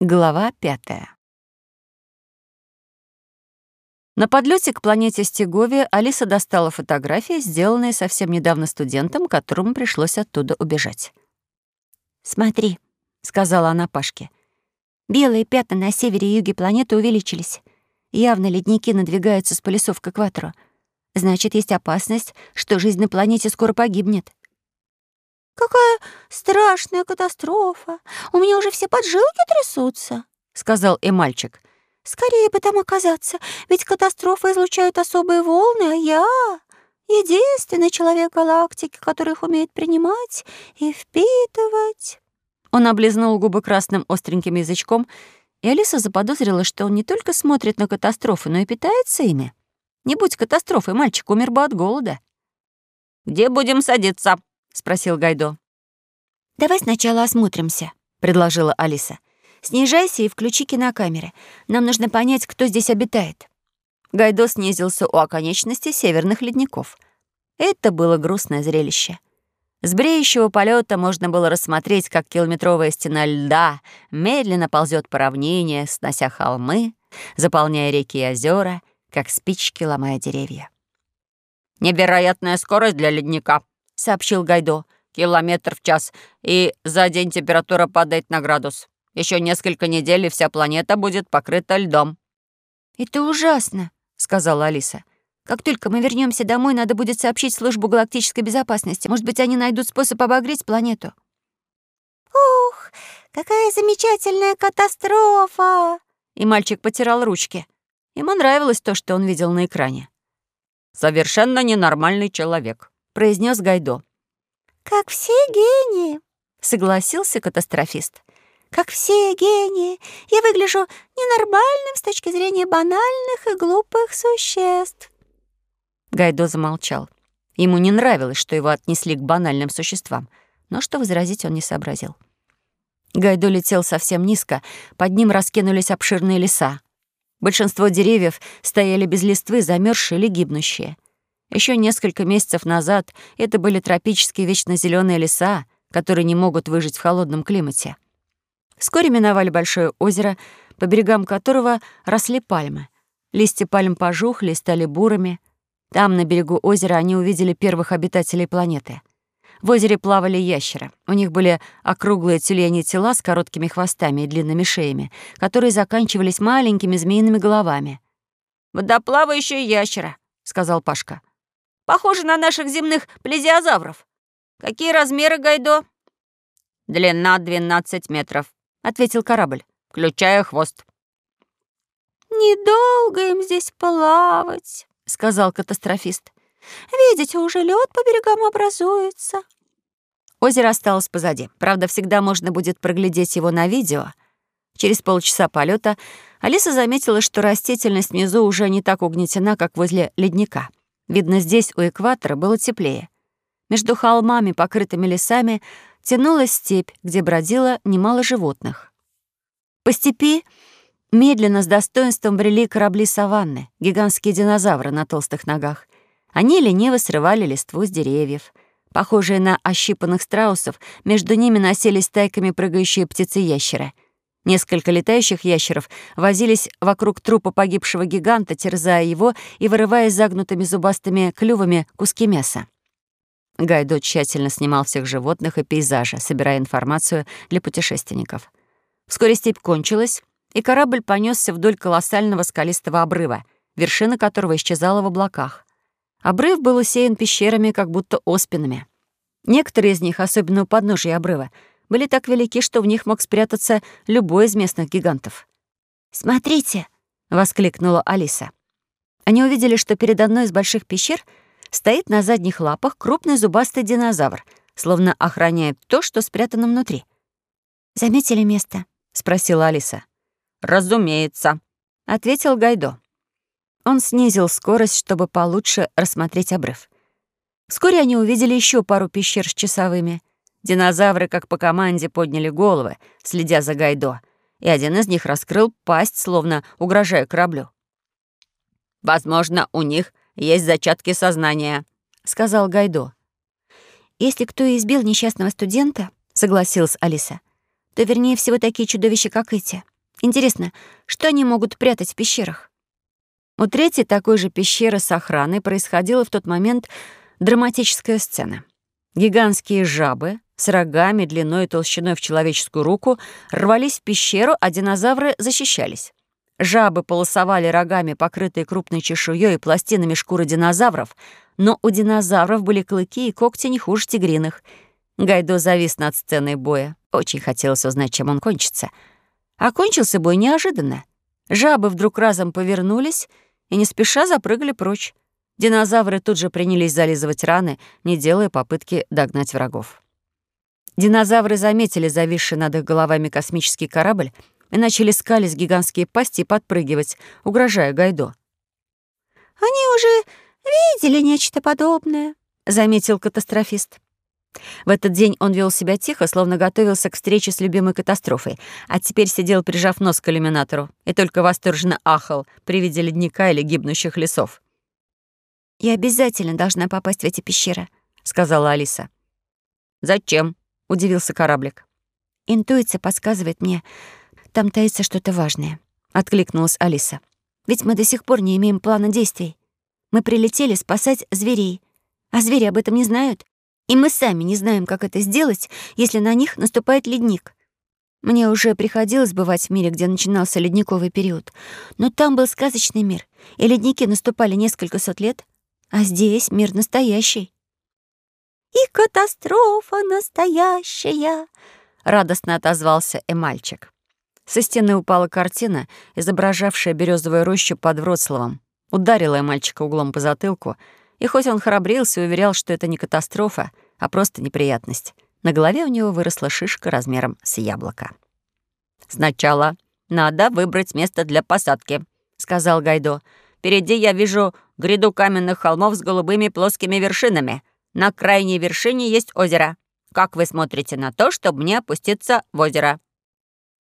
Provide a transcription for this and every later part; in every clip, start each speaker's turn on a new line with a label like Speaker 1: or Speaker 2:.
Speaker 1: Глава пятая. На подлете к планете Стеговия Алиса достала фотографии, сделанные совсем недавно студентом, которому пришлось оттуда убежать.
Speaker 2: «Смотри», — сказала она Пашке. «Белые пятна на севере и юге планеты увеличились. Явно ледники надвигаются с полюсов к экватору. Значит, есть опасность, что жизнь на планете скоро погибнет.
Speaker 3: «Какая страшная катастрофа! У меня уже все поджилки трясутся», — сказал и мальчик. «Скорее бы там оказаться, ведь катастрофы излучают особые волны, а я — единственный человек галактики, который их умеет принимать и впитывать».
Speaker 1: Он облизнул губы красным остреньким язычком, и Алиса заподозрила, что он не только смотрит на катастрофы, но и питается ими. Не будь катастрофой, мальчик умер бы от голода. «Где будем садиться?» Спросил Гайдо.
Speaker 2: «Давай сначала осмотримся», — предложила Алиса. «Снижайся и включи кинокамеры. Нам нужно понять, кто здесь обитает».
Speaker 1: Гайдо снизился у оконечности северных ледников. Это было грустное зрелище. С бреющего полета можно было рассмотреть, как километровая стена льда медленно ползет по равнине, снося холмы, заполняя реки и озера, как спички ломая деревья. «Невероятная скорость для ледника», — сообщил Гайдо. «Километр в час, и за день температура падает на градус. Еще несколько недель, и вся планета будет покрыта льдом».
Speaker 2: «Это ужасно», — сказала Алиса. «Как только мы вернемся домой, надо будет сообщить службу галактической безопасности. Может быть, они найдут способ обогреть планету».
Speaker 3: «Ух, какая замечательная катастрофа!»
Speaker 1: И мальчик потирал ручки. Ему нравилось то, что он видел на экране. «Совершенно ненормальный человек», произнес Гайдо.
Speaker 3: «Как все гении», —
Speaker 1: согласился катастрофист.
Speaker 3: «Как все гении, я выгляжу ненормальным с точки зрения банальных и глупых существ».
Speaker 1: Гайдо замолчал. Ему не нравилось, что его отнесли к банальным существам, но что возразить он не сообразил. Гайдо летел совсем низко, под ним раскинулись обширные леса. Большинство деревьев стояли без листвы, замерзшие или гибнущие — еще несколько месяцев назад это были тропические вечно зеленые леса, которые не могут выжить в холодном климате. Вскоре миновали большое озеро, по берегам которого росли пальмы. Листья пальм пожухли и стали бурыми. Там, на берегу озера, они увидели первых обитателей планеты. В озере плавали ящеры. У них были округлые тюлени тела с короткими хвостами и длинными шеями, которые заканчивались маленькими змеиными головами. «Водоплавающие ящера», — сказал Пашка. Похоже на наших земных плезиозавров. Какие размеры, Гайдо?» «Длина 12 метров», — ответил корабль, включая хвост.
Speaker 3: «Недолго им здесь плавать», — сказал катастрофист. «Видите, уже лед по берегам образуется».
Speaker 1: Озеро осталось позади. Правда, всегда можно будет проглядеть его на видео. Через полчаса полета Алиса заметила, что растительность внизу уже не так угнетена, как возле ледника. Видно, здесь, у экватора, было теплее. Между холмами, покрытыми лесами, тянулась степь, где бродило немало животных. По степи медленно с достоинством брели корабли саванны, гигантские динозавры на толстых ногах. Они лениво срывали листву с деревьев. Похожие на ощипанных страусов, между ними носились тайками прыгающие птицы-ящеры — Несколько летающих ящеров возились вокруг трупа погибшего гиганта, терзая его и вырывая загнутыми зубастыми клювами куски мяса. Гайдо тщательно снимал всех животных и пейзажа, собирая информацию для путешественников. Вскоре степь кончилась, и корабль понесся вдоль колоссального скалистого обрыва, вершина которого исчезала в облаках. Обрыв был усеян пещерами, как будто оспинами. Некоторые из них, особенно у подножия обрыва, были так велики, что в них мог спрятаться любой из местных гигантов.
Speaker 2: «Смотрите!»
Speaker 1: — воскликнула Алиса. Они увидели, что перед одной из больших пещер стоит на задних лапах крупный зубастый динозавр, словно охраняет то, что спрятано внутри.
Speaker 2: «Заметили место?»
Speaker 1: — спросила Алиса. «Разумеется», — ответил Гайдо. Он снизил скорость, чтобы получше рассмотреть обрыв. Вскоре они увидели еще пару пещер с часовыми. Динозавры, как по команде, подняли головы, следя за Гайдо, и один из них раскрыл пасть, словно угрожая кораблю. «Возможно, у них есть зачатки сознания», — сказал Гайдо.
Speaker 2: «Если кто и избил несчастного студента», — согласилась Алиса, то вернее всего такие чудовища, как эти. Интересно, что они могут прятать в пещерах?
Speaker 1: У третьей такой же пещеры с охраной происходила в тот момент драматическая сцена. Гигантские жабы с рогами длиной и толщиной в человеческую руку рвались в пещеру, а динозавры защищались. Жабы полосовали рогами, покрытые крупной чешуей и пластинами шкуры динозавров, но у динозавров были клыки и когти не хуже тигриных. Гайдо завис над сценой боя. Очень хотелось узнать, чем он кончится. Окончился бой неожиданно. Жабы вдруг разом повернулись и не спеша запрыгали прочь. Динозавры тут же принялись зализывать раны, не делая попытки догнать врагов. Динозавры заметили зависший над их головами космический корабль и начали скалить гигантские пасти и подпрыгивать, угрожая Гайдо.
Speaker 3: «Они уже видели нечто подобное», — заметил катастрофист.
Speaker 1: В этот день он вел себя тихо, словно готовился к встрече с любимой катастрофой, а теперь сидел, прижав нос к иллюминатору, и только восторженно ахал при виде ледника или гибнущих лесов.
Speaker 2: «Я обязательно должна попасть в эти пещеры», — сказала Алиса.
Speaker 1: «Зачем?» — удивился кораблик.
Speaker 2: «Интуиция подсказывает мне, там таится что-то важное», — откликнулась Алиса. «Ведь мы до сих пор не имеем плана действий. Мы прилетели спасать зверей, а звери об этом не знают, и мы сами не знаем, как это сделать, если на них наступает ледник. Мне уже приходилось бывать в мире, где начинался ледниковый период, но там был сказочный мир, и ледники наступали несколько сот лет, а здесь мир настоящий.
Speaker 3: «И катастрофа настоящая!»
Speaker 1: — радостно отозвался Эмальчик. Со стены упала картина, изображавшая березовую рощу под Вроцлавом. Ударила мальчика углом по затылку, и хоть он храбрился и уверял, что это не катастрофа, а просто неприятность, на голове у него выросла шишка размером с яблоко. «Сначала надо выбрать место для посадки», — сказал Гайдо. «Впереди я вижу гряду каменных холмов с голубыми плоскими вершинами. На крайней вершине есть озеро. Как вы смотрите на то, чтобы мне опуститься в озеро?»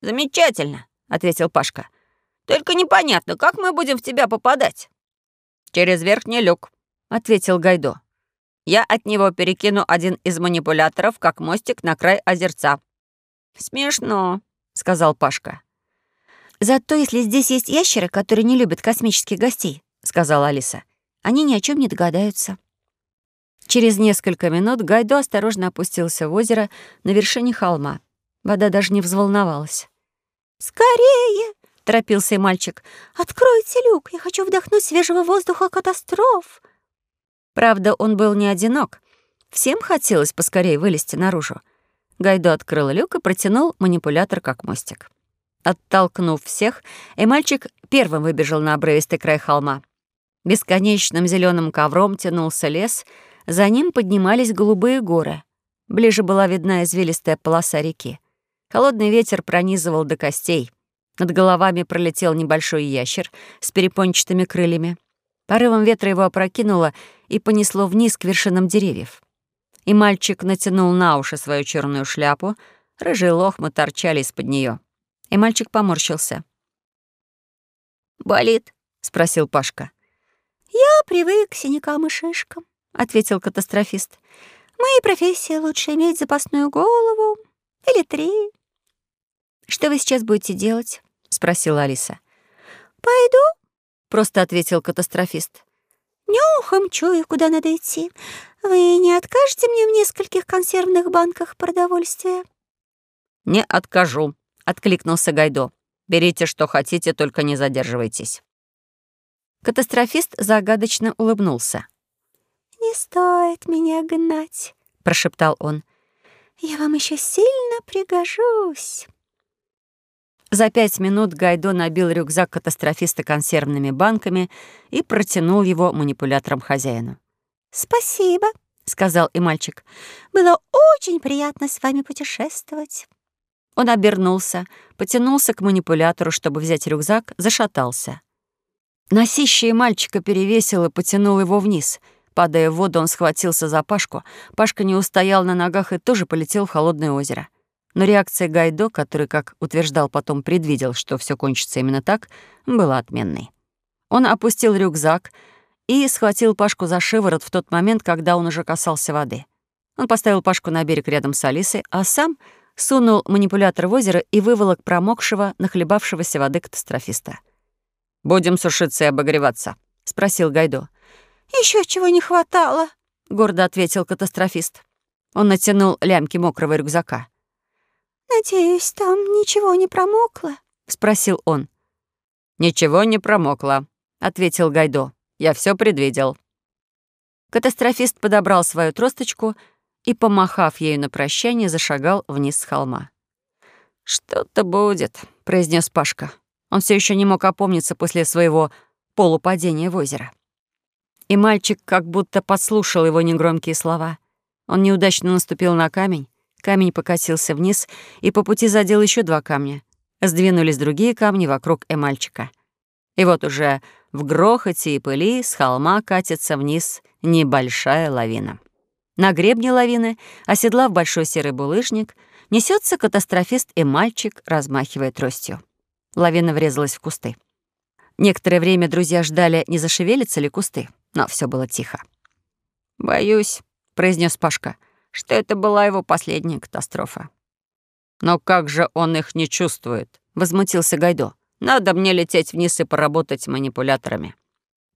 Speaker 1: «Замечательно», — ответил Пашка. «Только непонятно, как мы будем в тебя попадать?» «Через верхний люк», — ответил Гайдо. «Я от него перекину один из манипуляторов, как мостик на край озерца». «Смешно», — сказал Пашка.
Speaker 2: «Зато если здесь есть ящеры, которые не любят космических гостей», — сказала Алиса, «они ни о чем не догадаются».
Speaker 1: Через несколько минут Гайдо осторожно опустился в озеро на вершине холма. Вода даже не взволновалась.
Speaker 3: «Скорее!»
Speaker 1: — торопился и мальчик.
Speaker 3: «Откройте люк, я хочу вдохнуть свежего воздуха катастроф!»
Speaker 1: Правда, он был не одинок. Всем хотелось поскорее вылезти наружу. Гайдо открыл люк и протянул манипулятор как мостик. Оттолкнув всех, и мальчик первым выбежал на обрывистый край холма. Бесконечным зеленым ковром тянулся лес, за ним поднимались голубые горы. Ближе была видна извилистая полоса реки. Холодный ветер пронизывал до костей. Над головами пролетел небольшой ящер с перепончатыми крыльями. Порывом ветра его опрокинуло и понесло вниз к вершинам деревьев. И мальчик натянул на уши свою черную шляпу, рыжие лохмы торчали из-под нее. И мальчик поморщился.
Speaker 3: «Болит?»
Speaker 1: — спросил Пашка.
Speaker 3: «Я привык к синякам и шишкам», — ответил катастрофист. «Моей профессии лучше иметь запасную голову или три».
Speaker 2: «Что вы сейчас будете делать?» — спросила Алиса.
Speaker 3: «Пойду», —
Speaker 2: просто ответил катастрофист.
Speaker 3: «Нюхом чую, куда надо идти. Вы не откажете мне в нескольких консервных банках продовольствия?»
Speaker 1: «Не откажу», — откликнулся Гайдо. «Берите, что хотите, только не задерживайтесь». Катастрофист загадочно улыбнулся.
Speaker 3: «Не стоит меня гнать», — прошептал он. «Я вам еще сильно пригожусь».
Speaker 1: За пять минут Гайдо набил рюкзак катастрофиста консервными банками и протянул его манипулятором хозяину.
Speaker 3: «Спасибо», — сказал и мальчик. «Было очень приятно с вами путешествовать».
Speaker 1: Он обернулся, потянулся к манипулятору, чтобы взять рюкзак, зашатался. Носище мальчика перевесил и потянул его вниз. Падая в воду, он схватился за Пашку. Пашка не устоял на ногах и тоже полетел в холодное озеро. Но реакция Гайдо, который, как утверждал потом, предвидел, что все кончится именно так, была отменной. Он опустил рюкзак и схватил Пашку за шиворот в тот момент, когда он уже касался воды. Он поставил Пашку на берег рядом с Алисой, а сам сунул манипулятор в озеро и выволок промокшего, нахлебавшегося воды катастрофиста. «Будем сушиться и обогреваться», — спросил Гайдо.
Speaker 3: Еще чего не хватало», — гордо ответил катастрофист.
Speaker 1: Он натянул лямки мокрого рюкзака.
Speaker 3: «Надеюсь, там ничего не промокло?»
Speaker 1: — спросил он. «Ничего не промокло», — ответил Гайдо. «Я все предвидел». Катастрофист подобрал свою тросточку и, помахав ею на прощание, зашагал вниз с холма. «Что-то будет», — произнес Пашка. Он все еще не мог опомниться после своего полупадения в озеро. И мальчик как будто подслушал его негромкие слова. Он неудачно наступил на камень, камень покатился вниз и по пути задел еще два камня. Сдвинулись другие камни вокруг эмальчика. И вот уже в грохоте и пыли с холма катится вниз небольшая лавина. На гребне лавины, оседлав большой серый булыжник, несется катастрофист и мальчик, размахивая тростью. Лавина врезалась в кусты. Некоторое время друзья ждали, не зашевелятся ли кусты, но все было тихо. «Боюсь», — произнес Пашка, — «что это была его последняя катастрофа». «Но как же он их не чувствует?» — возмутился Гайдо. «Надо мне лететь вниз и поработать манипуляторами».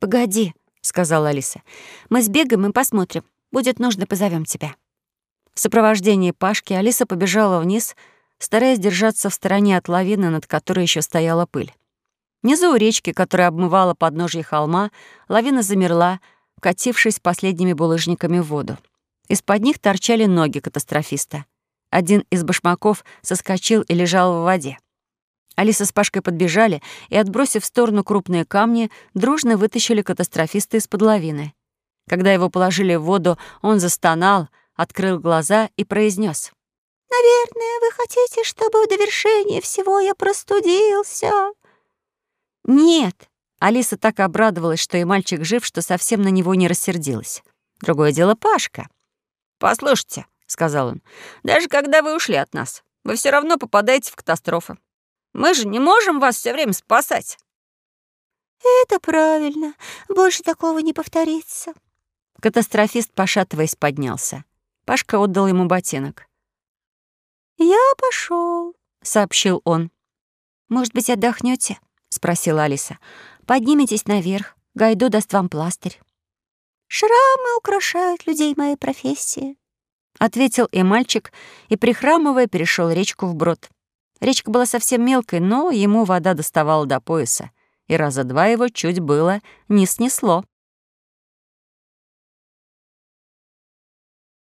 Speaker 2: «Погоди», — сказала Алиса. «Мы сбегаем и посмотрим. Будет нужно, позовем тебя».
Speaker 1: В сопровождении Пашки Алиса побежала вниз, стараясь держаться в стороне от лавины, над которой еще стояла пыль. Внизу у речки, которая обмывала подножье холма, лавина замерла, катившись последними булыжниками в воду. Из-под них торчали ноги катастрофиста. Один из башмаков соскочил и лежал в воде. Алиса с Пашкой подбежали и, отбросив в сторону крупные камни, дружно вытащили катастрофиста из-под лавины. Когда его положили в воду, он застонал, открыл глаза и произнес:
Speaker 3: «Наверное, вы хотите, чтобы в довершение всего я простудился?»
Speaker 1: «Нет!» Алиса так обрадовалась, что и мальчик жив, что совсем на него не рассердилась. Другое дело Пашка. «Послушайте», — сказал он, — «даже когда вы ушли от нас, вы все равно попадаете в катастрофы. Мы же не можем вас все время спасать».
Speaker 3: «Это правильно. Больше такого не повторится».
Speaker 1: Катастрофист, пошатываясь, поднялся. Пашка отдал ему ботинок.
Speaker 3: «Я пошел,
Speaker 1: сообщил он.
Speaker 2: «Может быть, отдохнете? — спросила Алиса. «Поднимитесь наверх. Гайду даст вам пластырь».
Speaker 3: «Шрамы украшают людей моей профессии», —
Speaker 1: ответил и мальчик, и, прихрамывая, перешел речку вброд. Речка была совсем мелкой, но ему вода доставала до пояса, и раза два его чуть было не снесло.